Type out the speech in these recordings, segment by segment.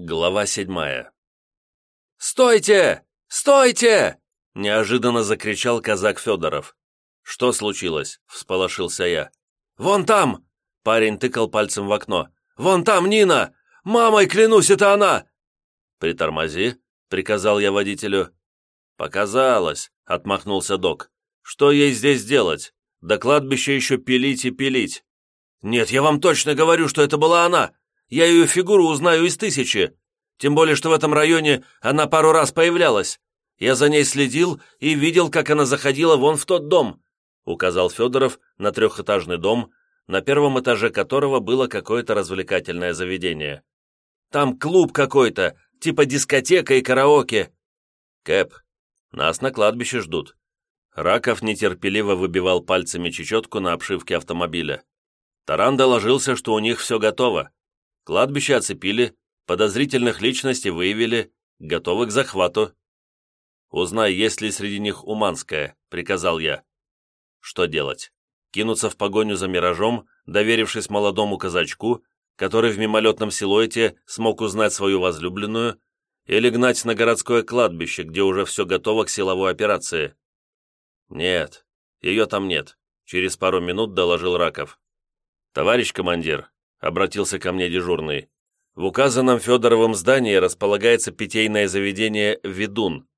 Глава седьмая. «Стойте! Стойте!» — неожиданно закричал казак Федоров. «Что случилось?» — всполошился я. «Вон там!» — парень тыкал пальцем в окно. «Вон там Нина! Мамой, клянусь, это она!» «Притормози», — приказал я водителю. «Показалось», — отмахнулся док. «Что ей здесь делать? До кладбища еще пилить и пилить». «Нет, я вам точно говорю, что это была она!» Я ее фигуру узнаю из тысячи. Тем более, что в этом районе она пару раз появлялась. Я за ней следил и видел, как она заходила вон в тот дом», указал Федоров на трехэтажный дом, на первом этаже которого было какое-то развлекательное заведение. «Там клуб какой-то, типа дискотека и караоке». «Кэп, нас на кладбище ждут». Раков нетерпеливо выбивал пальцами чечетку на обшивке автомобиля. Таран доложился, что у них все готово. Кладбище оцепили, подозрительных личностей выявили, готовы к захвату. «Узнай, есть ли среди них Уманская», — приказал я. Что делать? Кинуться в погоню за миражом, доверившись молодому казачку, который в мимолетном силуэте смог узнать свою возлюбленную, или гнать на городское кладбище, где уже все готово к силовой операции? Нет, ее там нет, через пару минут доложил Раков. Товарищ командир, — обратился ко мне дежурный. «В указанном Федоровом здании располагается питейное заведение «Ведун».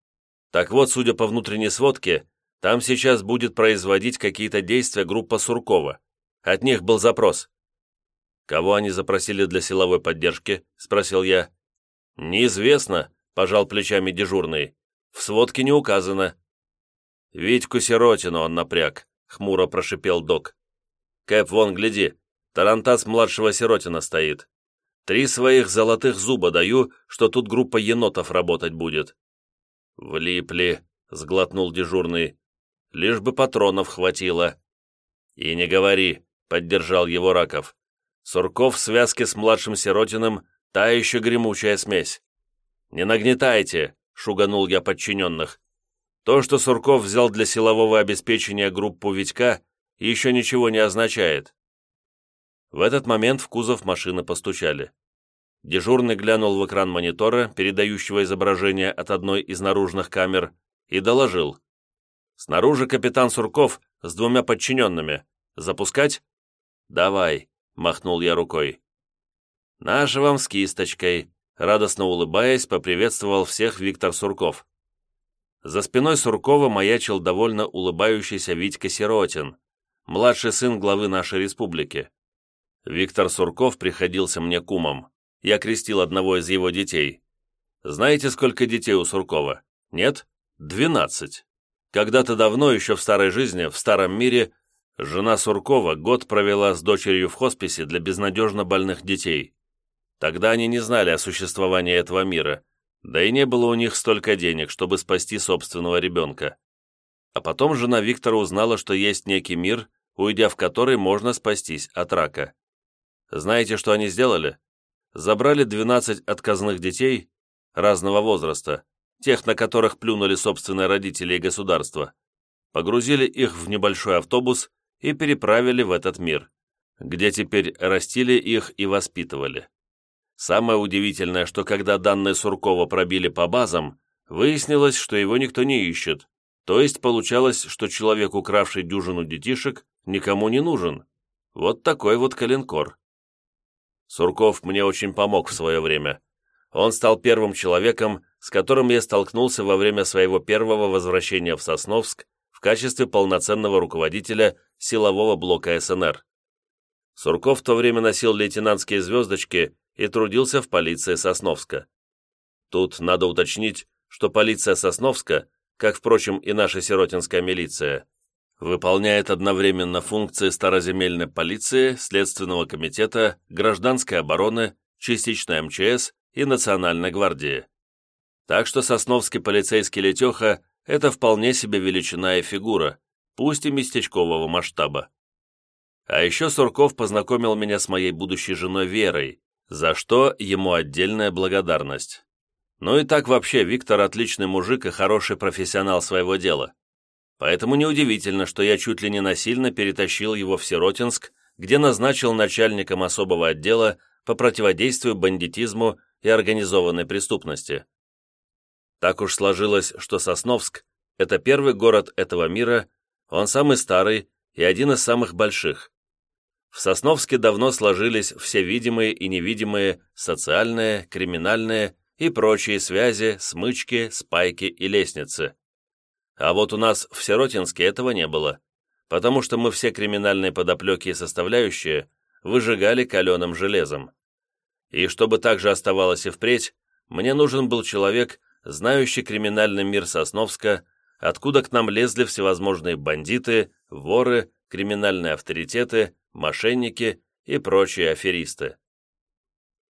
Так вот, судя по внутренней сводке, там сейчас будет производить какие-то действия группа Суркова. От них был запрос». «Кого они запросили для силовой поддержки?» — спросил я. «Неизвестно», — пожал плечами дежурный. «В сводке не указано». «Витьку Сиротину он напряг», — хмуро прошипел док. «Кэп, вон, гляди, Тарантас младшего Сиротина стоит. Три своих золотых зуба даю, что тут группа енотов работать будет». «Влипли», — сглотнул дежурный. «Лишь бы патронов хватило». «И не говори», — поддержал его Раков. «Сурков в связке с младшим Сиротиным — та еще гремучая смесь». «Не нагнетайте», — шуганул я подчиненных. «То, что Сурков взял для силового обеспечения группу Витька, еще ничего не означает. В этот момент в кузов машины постучали. Дежурный глянул в экран монитора, передающего изображение от одной из наружных камер, и доложил. «Снаружи капитан Сурков с двумя подчиненными. Запускать?» «Давай», — махнул я рукой. «Наша вам с кисточкой», — радостно улыбаясь, поприветствовал всех Виктор Сурков. За спиной Суркова маячил довольно улыбающийся Витька Сиротин, младший сын главы нашей республики. Виктор Сурков приходился мне кумом. Я крестил одного из его детей. Знаете, сколько детей у Суркова? Нет? Двенадцать. Когда-то давно, еще в старой жизни, в старом мире, жена Суркова год провела с дочерью в хосписе для безнадежно больных детей. Тогда они не знали о существовании этого мира, да и не было у них столько денег, чтобы спасти собственного ребенка. А потом жена Виктора узнала, что есть некий мир, уйдя в который можно спастись от рака. Знаете, что они сделали? Забрали 12 отказных детей разного возраста, тех, на которых плюнули собственные родители и государство, погрузили их в небольшой автобус и переправили в этот мир, где теперь растили их и воспитывали. Самое удивительное, что когда данные Суркова пробили по базам, выяснилось, что его никто не ищет, то есть получалось, что человек, укравший дюжину детишек, никому не нужен. Вот такой вот калинкор. Сурков мне очень помог в свое время. Он стал первым человеком, с которым я столкнулся во время своего первого возвращения в Сосновск в качестве полноценного руководителя силового блока СНР. Сурков в то время носил лейтенантские звездочки и трудился в полиции Сосновска. Тут надо уточнить, что полиция Сосновска, как, впрочем, и наша сиротинская милиция, выполняет одновременно функции староземельной полиции, Следственного комитета, гражданской обороны, частичной МЧС и Национальной гвардии. Так что сосновский полицейский летеха – это вполне себе величина и фигура, пусть и местечкового масштаба. А еще Сурков познакомил меня с моей будущей женой Верой, за что ему отдельная благодарность. Ну и так вообще Виктор отличный мужик и хороший профессионал своего дела. Поэтому неудивительно, что я чуть ли не насильно перетащил его в Сиротинск, где назначил начальником особого отдела по противодействию бандитизму и организованной преступности. Так уж сложилось, что Сосновск – это первый город этого мира, он самый старый и один из самых больших. В Сосновске давно сложились все видимые и невидимые социальные, криминальные и прочие связи, смычки, спайки и лестницы. А вот у нас в Сиротинске этого не было, потому что мы все криминальные подоплеки и составляющие выжигали каленым железом. И чтобы так же оставалось и впредь, мне нужен был человек, знающий криминальный мир Сосновска, откуда к нам лезли всевозможные бандиты, воры, криминальные авторитеты, мошенники и прочие аферисты.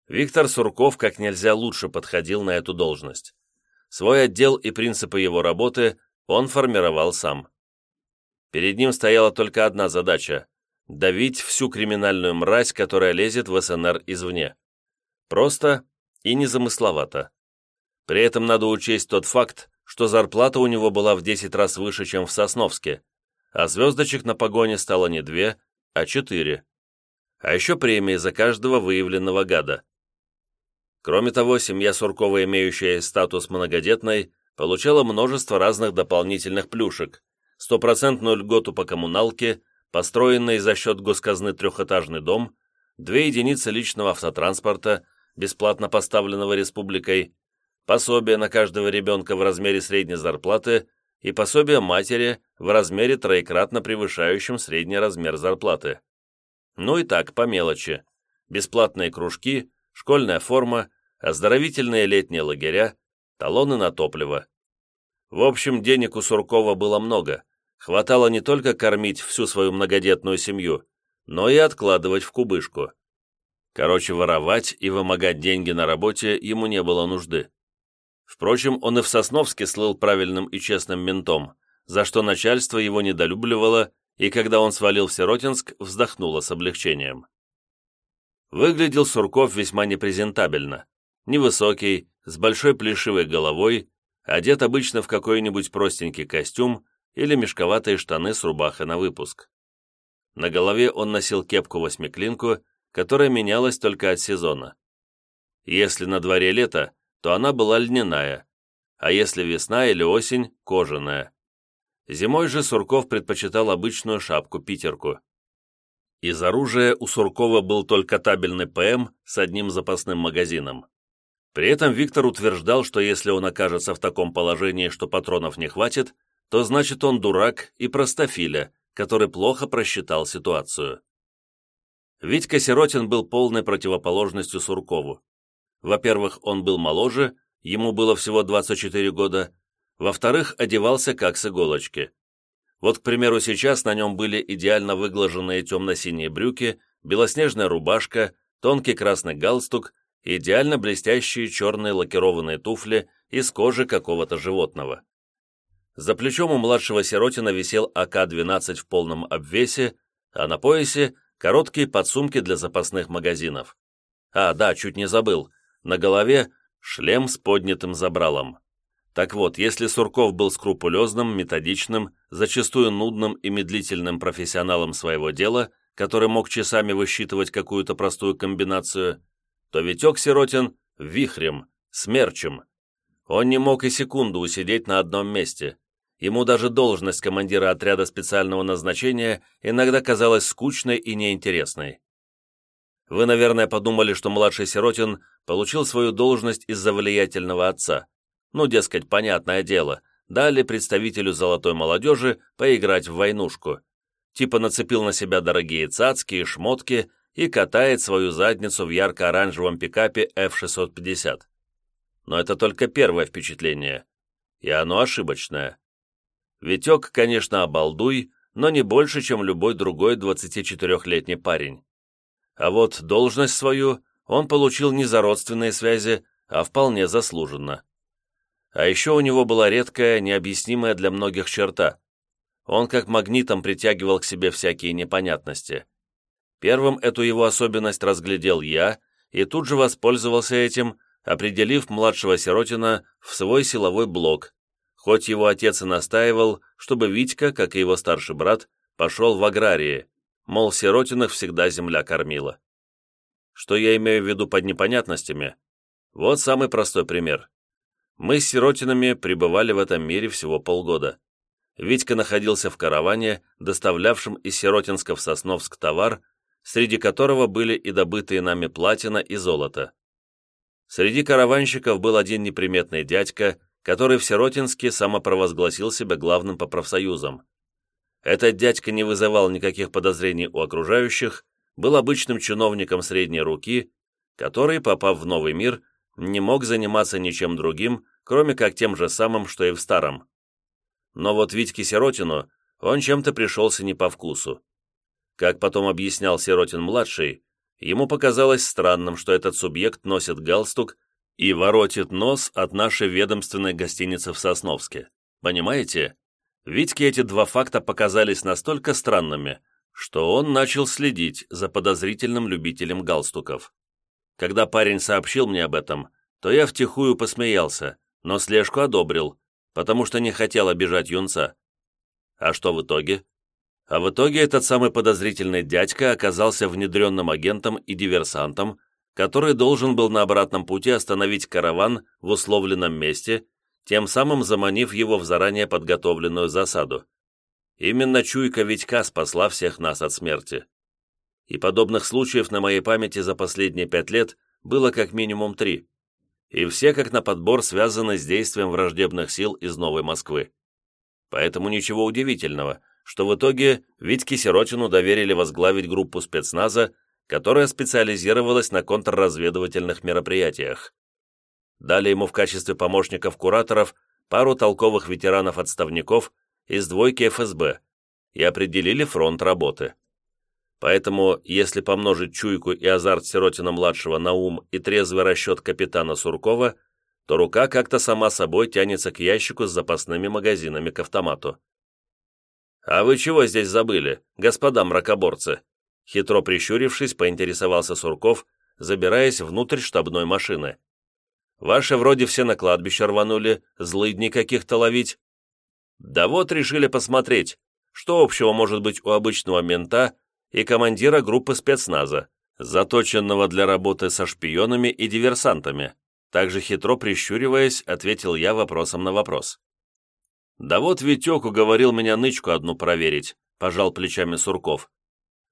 Виктор Сурков как нельзя лучше подходил на эту должность. Свой отдел и принципы его работы он формировал сам. Перед ним стояла только одна задача – давить всю криминальную мразь, которая лезет в СНР извне. Просто и незамысловато. При этом надо учесть тот факт, что зарплата у него была в 10 раз выше, чем в Сосновске, а звездочек на погоне стало не две, а четыре. А еще премии за каждого выявленного гада. Кроме того, семья Суркова, имеющая статус многодетной, получала множество разных дополнительных плюшек, стопроцентную льготу по коммуналке, построенный за счет госказны трехэтажный дом, две единицы личного автотранспорта, бесплатно поставленного республикой, пособие на каждого ребенка в размере средней зарплаты и пособие матери в размере троекратно превышающем средний размер зарплаты. Ну и так, по мелочи. Бесплатные кружки, школьная форма, оздоровительные летние лагеря, талоны на топливо. В общем, денег у Суркова было много. Хватало не только кормить всю свою многодетную семью, но и откладывать в кубышку. Короче, воровать и вымогать деньги на работе ему не было нужды. Впрочем, он и в Сосновске слыл правильным и честным ментом, за что начальство его недолюбливало, и когда он свалил в Сиротинск, вздохнуло с облегчением. Выглядел Сурков весьма непрезентабельно. Невысокий, с большой плешивой головой, одет обычно в какой-нибудь простенький костюм или мешковатые штаны с рубахой на выпуск. На голове он носил кепку-восьмиклинку, которая менялась только от сезона. Если на дворе лето, то она была льняная, а если весна или осень – кожаная. Зимой же Сурков предпочитал обычную шапку-питерку. Из оружия у Суркова был только табельный ПМ с одним запасным магазином. При этом Виктор утверждал, что если он окажется в таком положении, что патронов не хватит, то значит он дурак и простофиля, который плохо просчитал ситуацию. Витька Сиротин был полной противоположностью Суркову. Во-первых, он был моложе, ему было всего 24 года, во-вторых, одевался как с иголочки. Вот, к примеру, сейчас на нем были идеально выглаженные темно-синие брюки, белоснежная рубашка, тонкий красный галстук, идеально блестящие черные лакированные туфли из кожи какого-то животного. За плечом у младшего Сиротина висел АК-12 в полном обвесе, а на поясе короткие подсумки для запасных магазинов. А, да, чуть не забыл, на голове шлем с поднятым забралом. Так вот, если Сурков был скрупулезным, методичным, зачастую нудным и медлительным профессионалом своего дела, который мог часами высчитывать какую-то простую комбинацию, то Витек Сиротин — вихрем, смерчем. Он не мог и секунду усидеть на одном месте. Ему даже должность командира отряда специального назначения иногда казалась скучной и неинтересной. Вы, наверное, подумали, что младший Сиротин получил свою должность из-за влиятельного отца. Ну, дескать, понятное дело, дали представителю золотой молодежи поиграть в войнушку. Типа нацепил на себя дорогие цацки и шмотки и катает свою задницу в ярко-оранжевом пикапе F-650. Но это только первое впечатление, и оно ошибочное. Витек, конечно, обалдуй, но не больше, чем любой другой 24-летний парень. А вот должность свою он получил не за родственные связи, а вполне заслуженно. А еще у него была редкая, необъяснимая для многих черта. Он как магнитом притягивал к себе всякие непонятности. Первым эту его особенность разглядел я и тут же воспользовался этим, определив младшего Сиротина в свой силовой блок, хоть его отец и настаивал, чтобы Витька, как и его старший брат, пошел в аграрии, мол, Сиротиных всегда земля кормила. Что я имею в виду под непонятностями? Вот самый простой пример. Мы с Сиротинами пребывали в этом мире всего полгода. Витька находился в караване, доставлявшем из Сиротинска в Сосновск товар, среди которого были и добытые нами платина и золото. Среди караванщиков был один неприметный дядька, который в Сиротинске самопровозгласил себя главным по профсоюзам. Этот дядька не вызывал никаких подозрений у окружающих, был обычным чиновником средней руки, который, попав в новый мир, не мог заниматься ничем другим, кроме как тем же самым, что и в старом. Но вот Витьке Сиротину он чем-то пришелся не по вкусу. Как потом объяснял Сиротин-младший, ему показалось странным, что этот субъект носит галстук и воротит нос от нашей ведомственной гостиницы в Сосновске. Понимаете? Витьке эти два факта показались настолько странными, что он начал следить за подозрительным любителем галстуков. Когда парень сообщил мне об этом, то я втихую посмеялся, но слежку одобрил, потому что не хотел обижать юнца. А что в итоге? А в итоге этот самый подозрительный дядька оказался внедренным агентом и диверсантом, который должен был на обратном пути остановить караван в условленном месте, тем самым заманив его в заранее подготовленную засаду. Именно чуйка Витька спасла всех нас от смерти. И подобных случаев на моей памяти за последние пять лет было как минимум три. И все как на подбор связаны с действием враждебных сил из Новой Москвы. Поэтому ничего удивительного, что в итоге Витьке Сиротину доверили возглавить группу спецназа, которая специализировалась на контрразведывательных мероприятиях. Дали ему в качестве помощников-кураторов пару толковых ветеранов-отставников из двойки ФСБ и определили фронт работы. Поэтому, если помножить чуйку и азарт Сиротина-младшего на ум и трезвый расчет капитана Суркова, то рука как-то сама собой тянется к ящику с запасными магазинами к автомату. «А вы чего здесь забыли, господа мракоборцы?» Хитро прищурившись, поинтересовался Сурков, забираясь внутрь штабной машины. «Ваши вроде все на кладбище рванули, злыдни каких-то ловить». «Да вот решили посмотреть, что общего может быть у обычного мента и командира группы спецназа, заточенного для работы со шпионами и диверсантами». Также хитро прищуриваясь, ответил я вопросом на вопрос. «Да вот Витек уговорил меня нычку одну проверить», – пожал плечами Сурков.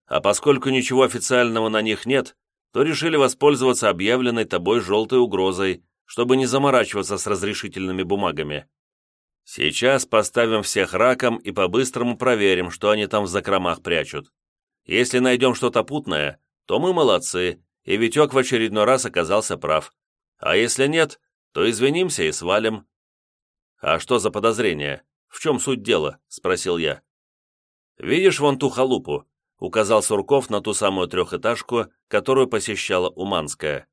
А поскольку ничего официального на них нет, то решили воспользоваться объявленной тобой желтой угрозой, чтобы не заморачиваться с разрешительными бумагами. Сейчас поставим всех раком и по-быстрому проверим, что они там в закромах прячут. Если найдем что-то путное, то мы молодцы, и Витек в очередной раз оказался прав. А если нет, то извинимся и свалим». «А что за подозрение? В чем суть дела?» – спросил я. «Видишь вон ту халупу? указал Сурков на ту самую трехэтажку, которую посещала Уманская.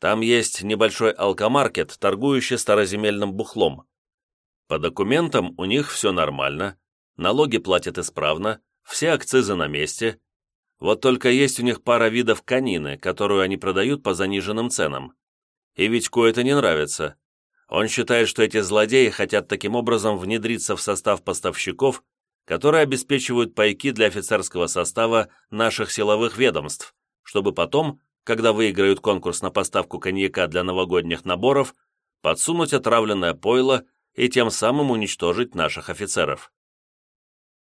Там есть небольшой алкомаркет, торгующий староземельным бухлом. По документам у них все нормально, налоги платят исправно, все акцизы на месте. Вот только есть у них пара видов конины, которую они продают по заниженным ценам. И Витьку это не нравится. Он считает, что эти злодеи хотят таким образом внедриться в состав поставщиков которые обеспечивают пайки для офицерского состава наших силовых ведомств, чтобы потом, когда выиграют конкурс на поставку коньяка для новогодних наборов, подсунуть отравленное пойло и тем самым уничтожить наших офицеров.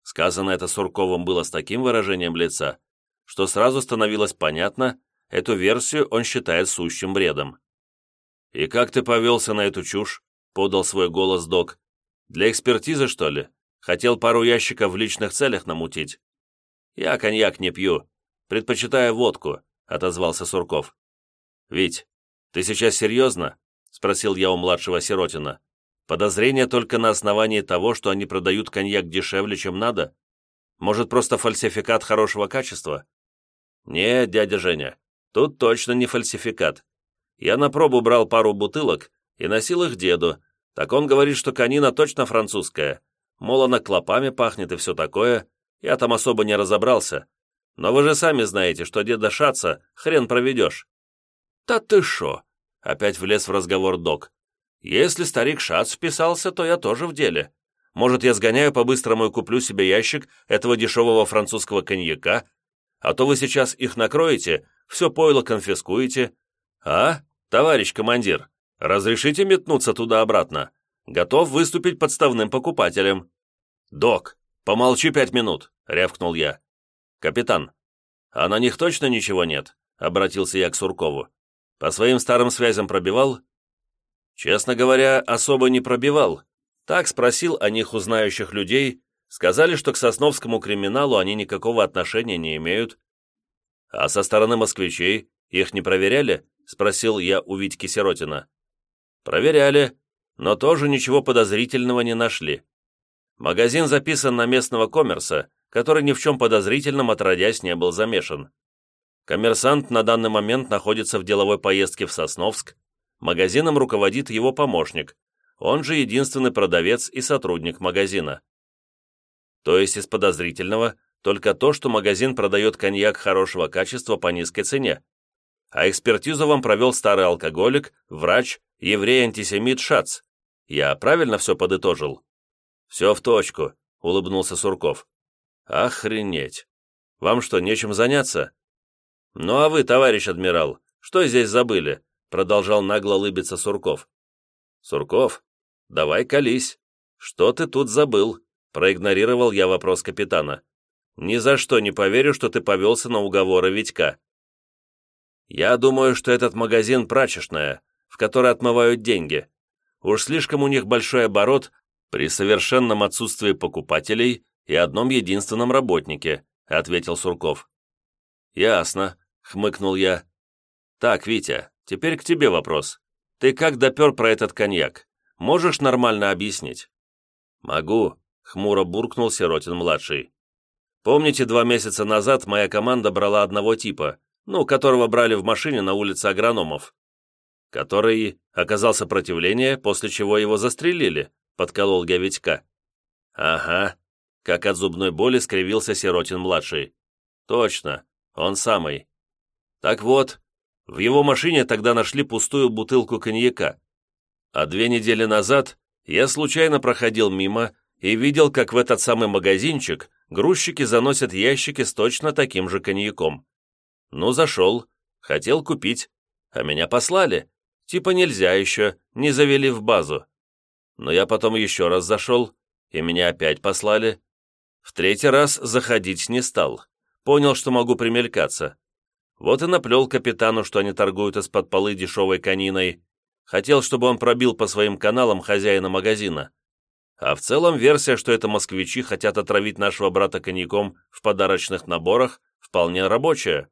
Сказано это Сурковым было с таким выражением лица, что сразу становилось понятно, эту версию он считает сущим бредом. «И как ты повелся на эту чушь?» — подал свой голос док. «Для экспертизы, что ли? Хотел пару ящиков в личных целях намутить. Я коньяк не пью, предпочитаю водку, отозвался Сурков. Вить, ты сейчас серьезно? Спросил я у младшего Сиротина. Подозрение только на основании того, что они продают коньяк дешевле, чем надо? Может, просто фальсификат хорошего качества? Нет, дядя Женя, тут точно не фальсификат. Я на пробу брал пару бутылок и носил их деду, так он говорит, что конина точно французская, Мол, она клопами пахнет и все такое. Я там особо не разобрался. Но вы же сами знаете, что деда Шаца хрен проведешь». «Да ты шо?» — опять влез в разговор док. «Если старик Шац вписался, то я тоже в деле. Может, я сгоняю по-быстрому и куплю себе ящик этого дешевого французского коньяка, а то вы сейчас их накроете, все пойло конфискуете. А, товарищ командир, разрешите метнуться туда-обратно? Готов выступить подставным покупателем». «Док, помолчи пять минут», — рявкнул я. «Капитан, а на них точно ничего нет?» — обратился я к Суркову. «По своим старым связям пробивал?» «Честно говоря, особо не пробивал. Так спросил о них у людей, сказали, что к сосновскому криминалу они никакого отношения не имеют. А со стороны москвичей их не проверяли?» — спросил я у Витьки Сиротина. «Проверяли, но тоже ничего подозрительного не нашли. Магазин записан на местного коммерса, который ни в чем подозрительном отродясь не был замешан. Коммерсант на данный момент находится в деловой поездке в Сосновск, магазином руководит его помощник, он же единственный продавец и сотрудник магазина. То есть из подозрительного только то, что магазин продает коньяк хорошего качества по низкой цене, а экспертизу вам провел старый алкоголик, врач, еврей-антисемит Шац. Я правильно все подытожил? Все в точку, улыбнулся Сурков. Охренеть! Вам что, нечем заняться? Ну а вы, товарищ адмирал, что здесь забыли? Продолжал нагло лыбиться Сурков. Сурков, давай колись. Что ты тут забыл? Проигнорировал я вопрос капитана. Ни за что не поверю, что ты повелся на уговоры Витька. Я думаю, что этот магазин прачечная, в которой отмывают деньги. Уж слишком у них большой оборот при совершенном отсутствии покупателей и одном единственном работнике», — ответил Сурков. «Ясно», — хмыкнул я. «Так, Витя, теперь к тебе вопрос. Ты как допер про этот коньяк? Можешь нормально объяснить?» «Могу», — хмуро буркнул Сиротин-младший. «Помните, два месяца назад моя команда брала одного типа, ну, которого брали в машине на улице агрономов, который оказал сопротивление, после чего его застрелили», — подколол я. «Ага, как от зубной боли скривился Сиротин-младший. «Точно, он самый. Так вот, в его машине тогда нашли пустую бутылку коньяка. А две недели назад я случайно проходил мимо и видел, как в этот самый магазинчик грузчики заносят ящики с точно таким же коньяком. Ну, зашел, хотел купить, а меня послали. Типа нельзя еще, не завели в базу. Но я потом еще раз зашел, и меня опять послали. В третий раз заходить не стал. Понял, что могу примелькаться. Вот и наплел капитану, что они торгуют из-под полы дешевой кониной. Хотел, чтобы он пробил по своим каналам хозяина магазина. А в целом версия, что это москвичи хотят отравить нашего брата коньяком в подарочных наборах, вполне рабочая.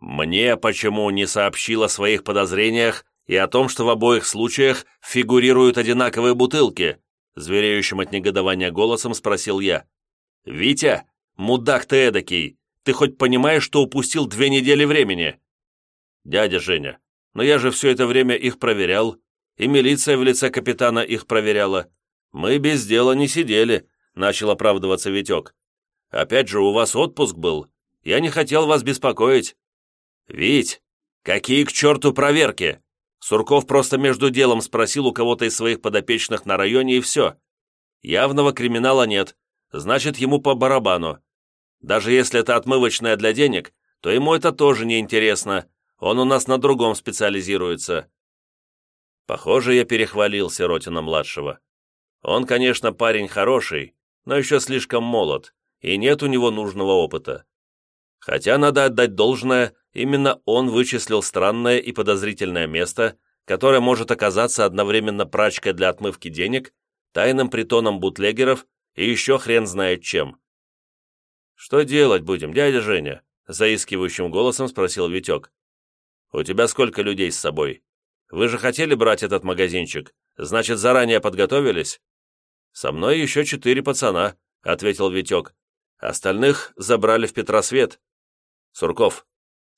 Мне почему не сообщил о своих подозрениях и о том, что в обоих случаях фигурируют одинаковые бутылки? Звереющим от негодования голосом спросил я. «Витя, мудак ты эдакий, ты хоть понимаешь, что упустил две недели времени?» «Дядя Женя, но я же все это время их проверял, и милиция в лице капитана их проверяла. Мы без дела не сидели», — начал оправдываться Витек. «Опять же, у вас отпуск был. Я не хотел вас беспокоить». «Вить, какие к черту проверки?» Сурков просто между делом спросил у кого-то из своих подопечных на районе, и все. Явного криминала нет, значит, ему по барабану. Даже если это отмывочная для денег, то ему это тоже не интересно. Он у нас на другом специализируется. Похоже, я перехвалил Сиротина-младшего. Он, конечно, парень хороший, но еще слишком молод, и нет у него нужного опыта. Хотя, надо отдать должное, именно он вычислил странное и подозрительное место, которое может оказаться одновременно прачкой для отмывки денег, тайным притоном бутлегеров и еще хрен знает чем. «Что делать будем, дядя Женя?» — заискивающим голосом спросил Витек. «У тебя сколько людей с собой? Вы же хотели брать этот магазинчик, значит, заранее подготовились?» «Со мной еще четыре пацана», — ответил Витек. «Остальных забрали в Петросвет». «Сурков,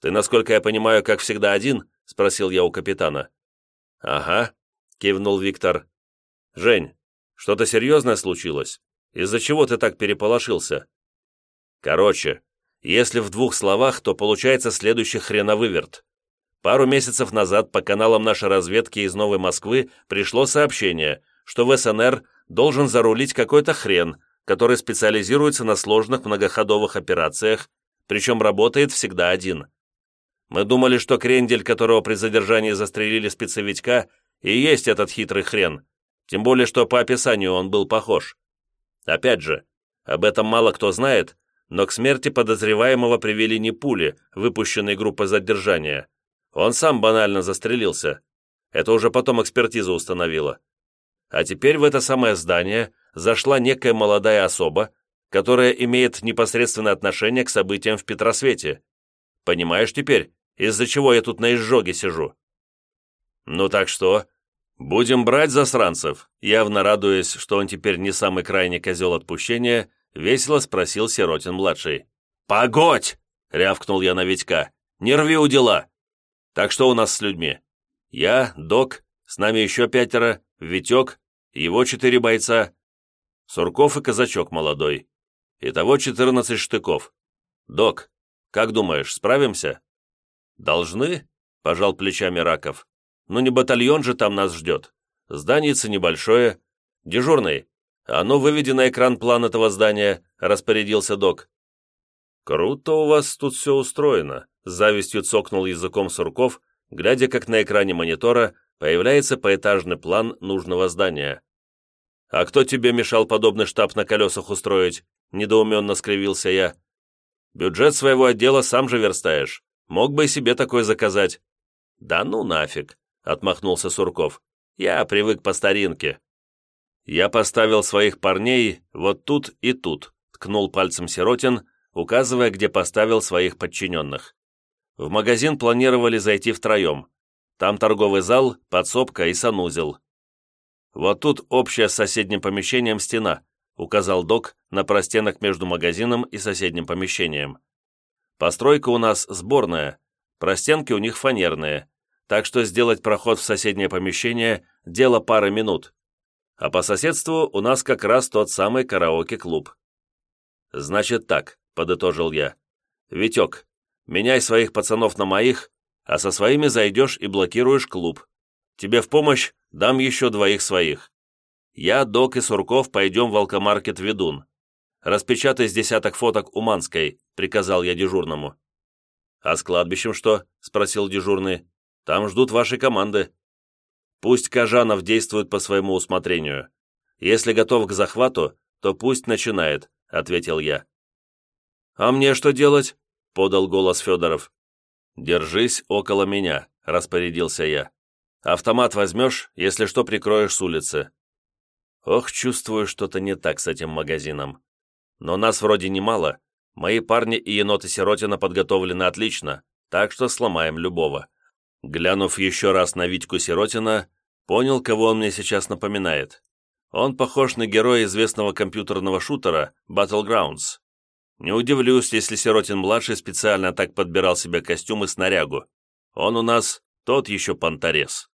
ты, насколько я понимаю, как всегда один?» — спросил я у капитана. «Ага», — кивнул Виктор. «Жень, что-то серьезное случилось?» Из-за чего ты так переполошился?» «Короче, если в двух словах, то получается следующий хреновыверт. Пару месяцев назад по каналам нашей разведки из Новой Москвы пришло сообщение, что в СНР должен зарулить какой-то хрен, который специализируется на сложных многоходовых операциях, причем работает всегда один. Мы думали, что крендель, которого при задержании застрелили спецовичка, и есть этот хитрый хрен, тем более, что по описанию он был похож. Опять же, об этом мало кто знает, но к смерти подозреваемого привели не пули, выпущенные группой задержания. Он сам банально застрелился. Это уже потом экспертиза установила. А теперь в это самое здание зашла некая молодая особа, которая имеет непосредственное отношение к событиям в Петросвете. Понимаешь теперь, из-за чего я тут на изжоге сижу? Ну так что, будем брать засранцев, явно радуясь, что он теперь не самый крайний козел отпущения, весело спросил Сиротин-младший. «Погодь!» — рявкнул я на Витька. «Не рви у дела!» «Так что у нас с людьми?» «Я, док, с нами еще пятеро, Витек, его четыре бойца, Сурков и казачок молодой. Итого четырнадцать штыков. Док, как думаешь, справимся?» «Должны?» — пожал плечами Раков. «Ну не батальон же там нас ждет. Зданице небольшое. Дежурный, «А ну, выведи на экран план этого здания», — распорядился док. «Круто у вас тут все устроено», — завистью цокнул языком Сурков, глядя, как на экране монитора появляется поэтажный план нужного здания. «А кто тебе мешал подобный штаб на колесах устроить?» — недоуменно скривился я. «Бюджет своего отдела сам же верстаешь. Мог бы и себе такой заказать». «Да ну нафиг», — отмахнулся Сурков. «Я привык по старинке. «Я поставил своих парней вот тут и тут», ткнул пальцем Сиротин, указывая, где поставил своих подчиненных. В магазин планировали зайти втроем. Там торговый зал, подсобка и санузел. «Вот тут общая с соседним помещением стена», указал док на простенок между магазином и соседним помещением. «Постройка у нас сборная, простенки у них фанерные, так что сделать проход в соседнее помещение – дело пары минут а по соседству у нас как раз тот самый караоке-клуб. «Значит так», — подытожил я. «Витек, меняй своих пацанов на моих, а со своими зайдешь и блокируешь клуб. Тебе в помощь дам еще двоих своих. Я, Док и Сурков пойдем в алкомаркет «Ведун». Распечатай с десяток фоток Уманской», — приказал я дежурному. «А с кладбищем что?» — спросил дежурный. «Там ждут вашей команды». Пусть Кажанов действует по своему усмотрению. Если готов к захвату, то пусть начинает», — ответил я. «А мне что делать?» — подал голос Федоров. «Держись около меня», — распорядился я. «Автомат возьмешь, если что, прикроешь с улицы». Ох, чувствую, что-то не так с этим магазином. Но нас вроде немало. Мои парни и еноты Сиротина подготовлены отлично, так что сломаем любого. Глянув еще раз на Витьку Сиротина, понял, кого он мне сейчас напоминает. Он похож на героя известного компьютерного шутера Battlegrounds. Не удивлюсь, если Сиротин-младший специально так подбирал себе костюм и снарягу. Он у нас тот еще понторез.